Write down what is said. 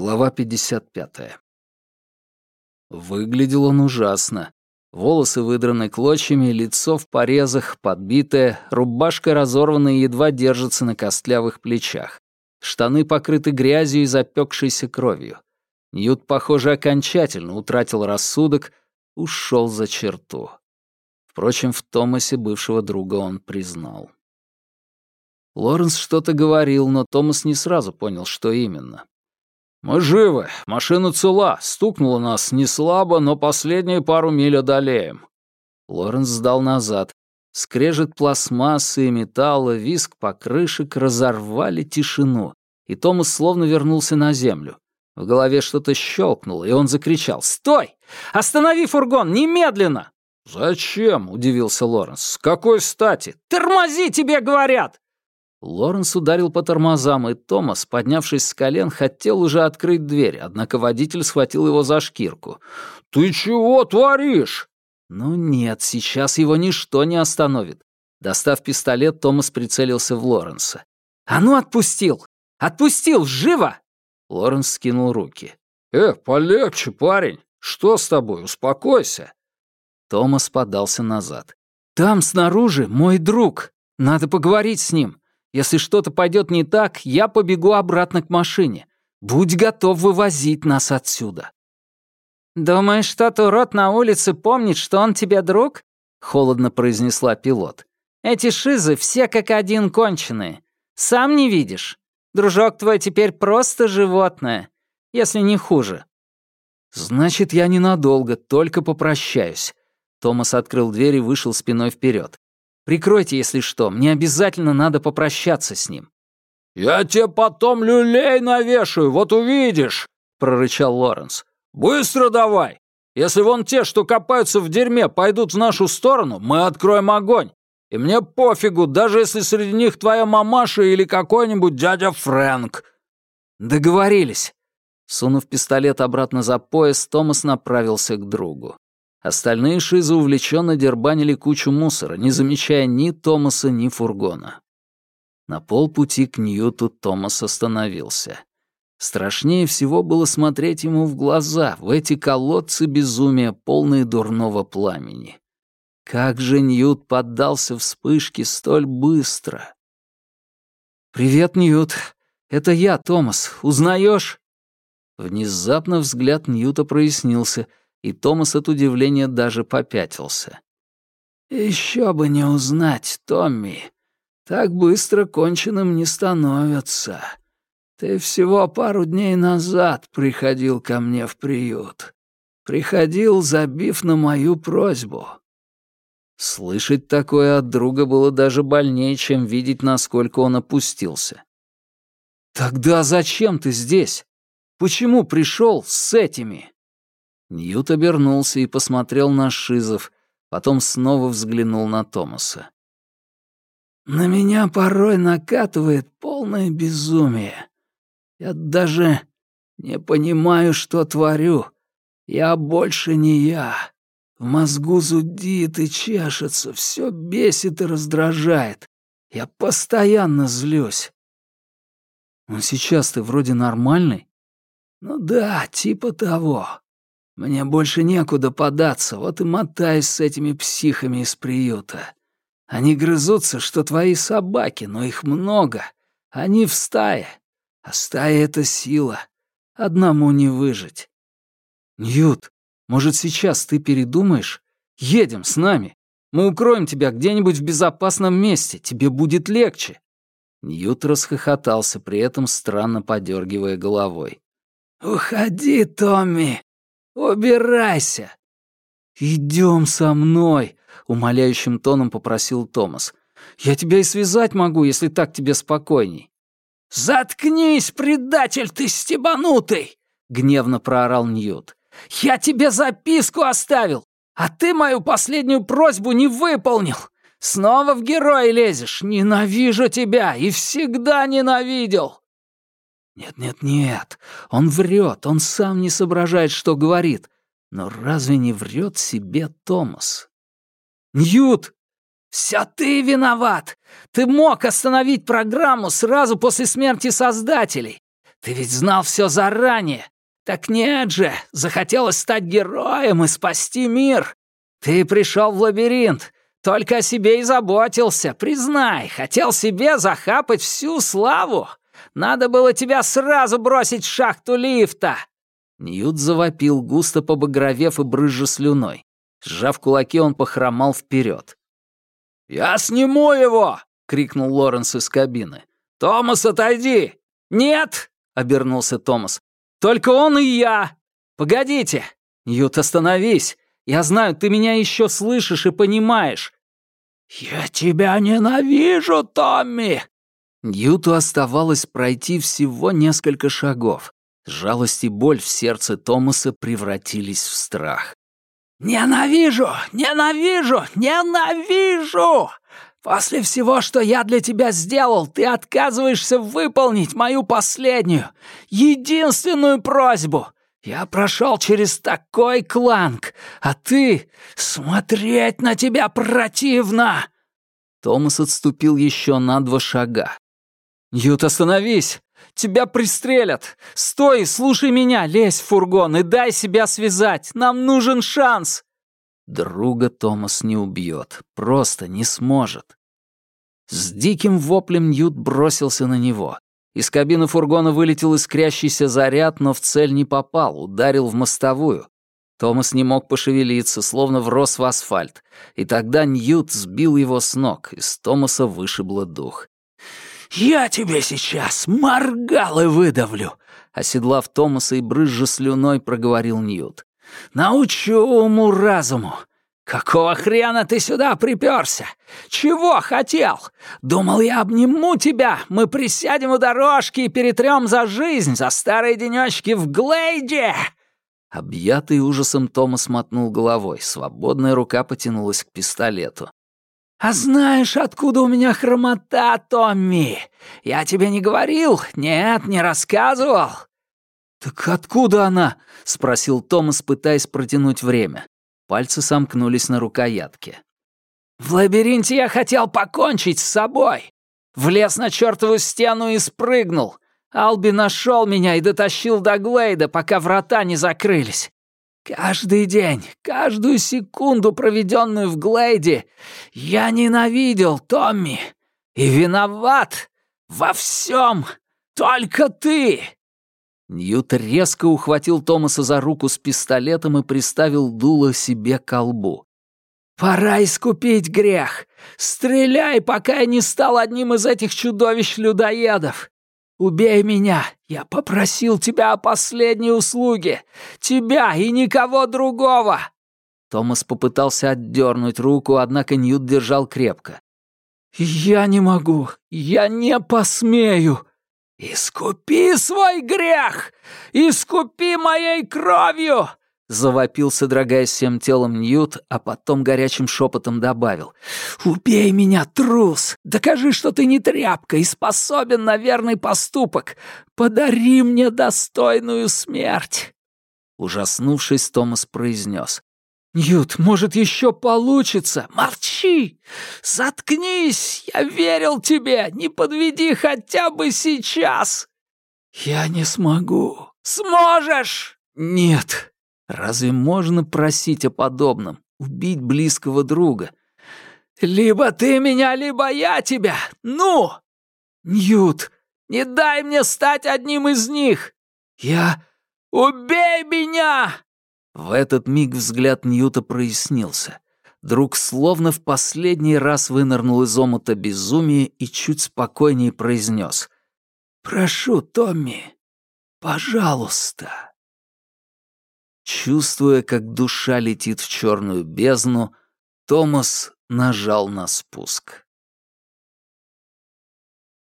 Глава 55. Выглядел он ужасно. Волосы выдраны клочьями, лицо в порезах, подбитое, рубашка разорвана и едва держится на костлявых плечах. Штаны покрыты грязью и запекшейся кровью. Ньют, похоже, окончательно утратил рассудок, ушел за черту. Впрочем, в Томасе бывшего друга он признал. Лоренс что-то говорил, но Томас не сразу понял, что именно. «Мы живы, машина цела, стукнула нас не слабо, но последние пару миль одолеем». Лоренс сдал назад. Скрежет пластмассы и металла, виск покрышек разорвали тишину, и Томас словно вернулся на землю. В голове что-то щелкнуло, и он закричал «Стой! Останови фургон! Немедленно!» «Зачем?» — удивился Лоренс. «С какой стати?» «Тормози, тебе говорят!» Лоренс ударил по тормозам, и Томас, поднявшись с колен, хотел уже открыть дверь, однако водитель схватил его за шкирку. «Ты чего творишь?» «Ну нет, сейчас его ничто не остановит». Достав пистолет, Томас прицелился в Лоренса. «А ну, отпустил! Отпустил! Живо!» Лоренс скинул руки. «Э, полегче, парень! Что с тобой? Успокойся!» Томас подался назад. «Там снаружи мой друг. Надо поговорить с ним. Если что-то пойдет не так, я побегу обратно к машине. Будь готов вывозить нас отсюда». «Думаешь, тот урод на улице помнит, что он тебе друг?» — холодно произнесла пилот. «Эти шизы все как один конченые. Сам не видишь. Дружок твой теперь просто животное, если не хуже». «Значит, я ненадолго, только попрощаюсь». Томас открыл дверь и вышел спиной вперед. Прикройте, если что. Мне обязательно надо попрощаться с ним». «Я тебе потом люлей навешаю, вот увидишь», — прорычал Лоренс. «Быстро давай! Если вон те, что копаются в дерьме, пойдут в нашу сторону, мы откроем огонь. И мне пофигу, даже если среди них твоя мамаша или какой-нибудь дядя Фрэнк». «Договорились». Сунув пистолет обратно за пояс, Томас направился к другу. Остальные шизы увлеченно дербанили кучу мусора, не замечая ни Томаса, ни фургона. На полпути к Ньюту Томас остановился. Страшнее всего было смотреть ему в глаза, в эти колодцы безумия, полные дурного пламени. Как же Ньют поддался вспышке столь быстро! «Привет, Ньют. Это я, Томас. Узнаешь?» Внезапно взгляд Ньюта прояснился — и Томас от удивления даже попятился. «Еще бы не узнать, Томми. Так быстро конченым не становятся. Ты всего пару дней назад приходил ко мне в приют. Приходил, забив на мою просьбу». Слышать такое от друга было даже больнее, чем видеть, насколько он опустился. «Тогда зачем ты здесь? Почему пришел с этими?» Ньют обернулся и посмотрел на Шизов, потом снова взглянул на Томаса. «На меня порой накатывает полное безумие. Я даже не понимаю, что творю. Я больше не я. В мозгу зудит и чешется, все бесит и раздражает. Я постоянно злюсь». «Но сейчас ты вроде нормальный?» «Ну да, типа того. Мне больше некуда податься, вот и мотаюсь с этими психами из приюта. Они грызутся, что твои собаки, но их много. Они в стае. А стая — это сила. Одному не выжить. Ньют, может, сейчас ты передумаешь? Едем с нами. Мы укроем тебя где-нибудь в безопасном месте. Тебе будет легче. Ньют расхохотался, при этом странно подергивая головой. «Уходи, Томми. «Убирайся!» «Идем со мной!» — умоляющим тоном попросил Томас. «Я тебя и связать могу, если так тебе спокойней». «Заткнись, предатель ты стебанутый!» — гневно проорал Ньют. «Я тебе записку оставил, а ты мою последнюю просьбу не выполнил. Снова в герой лезешь. Ненавижу тебя и всегда ненавидел!» Нет-нет-нет, он врет, он сам не соображает, что говорит. Но разве не врет себе Томас? «Ньют!» «Все ты виноват! Ты мог остановить программу сразу после смерти создателей! Ты ведь знал все заранее. Так нет же, захотелось стать героем и спасти мир. Ты пришел в лабиринт, только о себе и заботился, признай, хотел себе захапать всю славу. Надо было тебя сразу бросить в шахту лифта!» Ньют завопил, густо побагровев и брызжа слюной. Сжав кулаки, он похромал вперед. «Я сниму его!» — крикнул Лоренс из кабины. «Томас, отойди!» «Нет!» — обернулся Томас. «Только он и я! Погодите! Ньют, остановись! Я знаю, ты меня еще слышишь и понимаешь!» «Я тебя ненавижу, Томми!» Ньюту оставалось пройти всего несколько шагов. Жалость и боль в сердце Томаса превратились в страх. «Ненавижу! Ненавижу! Ненавижу! После всего, что я для тебя сделал, ты отказываешься выполнить мою последнюю, единственную просьбу. Я прошел через такой кланг, а ты... Смотреть на тебя противно!» Томас отступил еще на два шага. «Ют, остановись! Тебя пристрелят! Стой, слушай меня, лезь в фургон и дай себя связать! Нам нужен шанс!» Друга Томас не убьет, просто не сможет. С диким воплем Ньют бросился на него. Из кабины фургона вылетел искрящийся заряд, но в цель не попал, ударил в мостовую. Томас не мог пошевелиться, словно врос в асфальт, и тогда Ньют сбил его с ног, из Томаса вышибло дух. «Я тебе сейчас моргалы выдавлю!» Оседлав Томаса и брызжа слюной, проговорил Ньют. «Научу уму-разуму! Какого хрена ты сюда приперся? Чего хотел? Думал, я обниму тебя, мы присядем у дорожки и перетрем за жизнь, за старые денечки в Глейде!» Объятый ужасом Томас мотнул головой, свободная рука потянулась к пистолету. «А знаешь, откуда у меня хромота, Томми? Я тебе не говорил? Нет, не рассказывал?» «Так откуда она?» — спросил Томас, пытаясь протянуть время. Пальцы сомкнулись на рукоятке. «В лабиринте я хотел покончить с собой. Влез на чертову стену и спрыгнул. Алби нашел меня и дотащил до Глейда, пока врата не закрылись. Каждый день, каждую секунду, проведенную в Глейде, я ненавидел Томми. И виноват во всем только ты!» Ньют резко ухватил Томаса за руку с пистолетом и приставил дуло себе к колбу. «Пора искупить грех! Стреляй, пока я не стал одним из этих чудовищ-людоедов! «Убей меня! Я попросил тебя о последней услуге! Тебя и никого другого!» Томас попытался отдернуть руку, однако Ньют держал крепко. «Я не могу! Я не посмею!» «Искупи свой грех! Искупи моей кровью! Завопил, содрогаясь всем телом Ньют, а потом горячим шепотом добавил. «Убей меня, трус! Докажи, что ты не тряпка и способен на верный поступок! Подари мне достойную смерть!» Ужаснувшись, Томас произнес. «Ньют, может, еще получится? Молчи! Заткнись! Я верил тебе! Не подведи хотя бы сейчас!» «Я не смогу!» «Сможешь!» «Нет!» Разве можно просить о подобном? Убить близкого друга? «Либо ты меня, либо я тебя! Ну!» «Ньют, не дай мне стать одним из них! Я... Убей меня!» В этот миг взгляд Ньюта прояснился. Друг словно в последний раз вынырнул из омута безумия и чуть спокойнее произнес. «Прошу, Томми, пожалуйста». Чувствуя, как душа летит в черную бездну, Томас нажал на спуск.